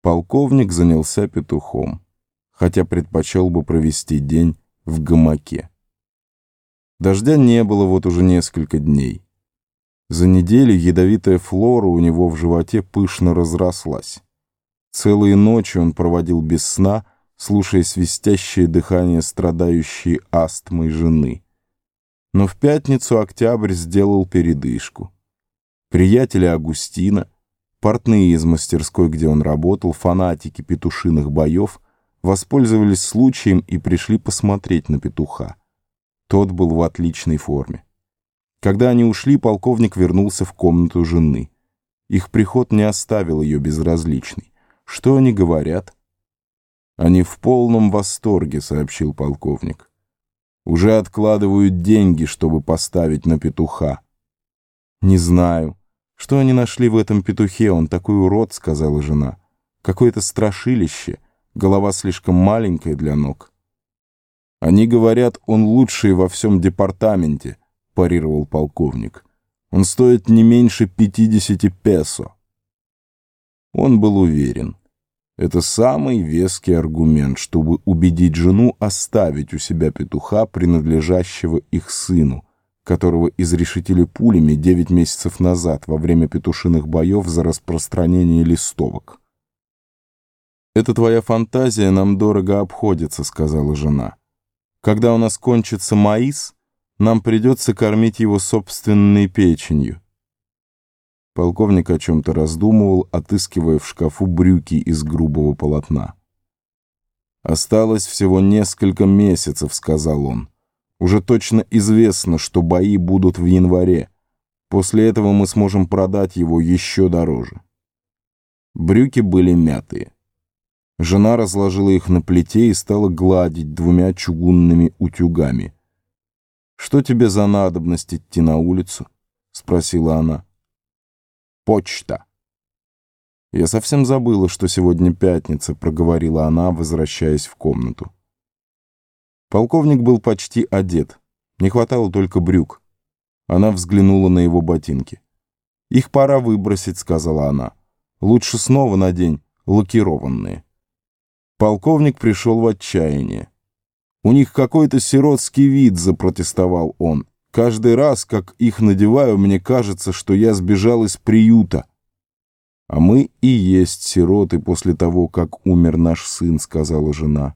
Полковник занялся петухом, хотя предпочел бы провести день в гамаке. Дождя не было вот уже несколько дней. За неделю ядовитая флора у него в животе пышно разрослась. Целые ночи он проводил без сна, слушая свистящее дыхание страдающей астмой жены. Но в пятницу октябрь сделал передышку. Приятели Агустина, портные из мастерской, где он работал, фанатики петушиных боев, воспользовались случаем и пришли посмотреть на петуха. Тот был в отличной форме. Когда они ушли, полковник вернулся в комнату жены. Их приход не оставил ее безразличной. Что они говорят? Они в полном восторге, сообщил полковник. Уже откладывают деньги, чтобы поставить на петуха. Не знаю. Что они нашли в этом петухе? Он такой урод, сказала жена. Какое-то страшилище. Голова слишком маленькая для ног. Они говорят, он лучший во всем департаменте, парировал полковник. Он стоит не меньше 50 песо. Он был уверен. Это самый веский аргумент, чтобы убедить жену оставить у себя петуха, принадлежащего их сыну, которого изрешетили пулями 9 месяцев назад во время петушиных боев за распространение листовок. «Это твоя фантазия нам дорого обходится», — сказала жена. «Когда у нас кончится маис, нам придется кормить его собственной печенью». Полковник о чем-то раздумывал, отыскивая в шкафу брюки из грубого полотна. «Осталось всего несколько месяцев», — сказал он. Уже точно известно, что бои будут в январе. После этого мы сможем продать его еще дороже. Брюки были мятые. Жена разложила их на плите и стала гладить двумя чугунными утюгами. «Что тебе за надобность идти на улицу?» — спросила она. «Почта». «Я совсем забыла, что сегодня пятница», — проговорила она, возвращаясь в комнату. Полковник был почти одет. Не хватало только брюк. Она взглянула на его ботинки. «Их пора выбросить», — сказала она. «Лучше снова надень лакированные». Полковник пришел в отчаяние. «У них какой-то сиротский вид», — запротестовал он. «Каждый раз, как их надеваю, мне кажется, что я сбежал из приюта». «А мы и есть сироты после того, как умер наш сын», — сказала жена.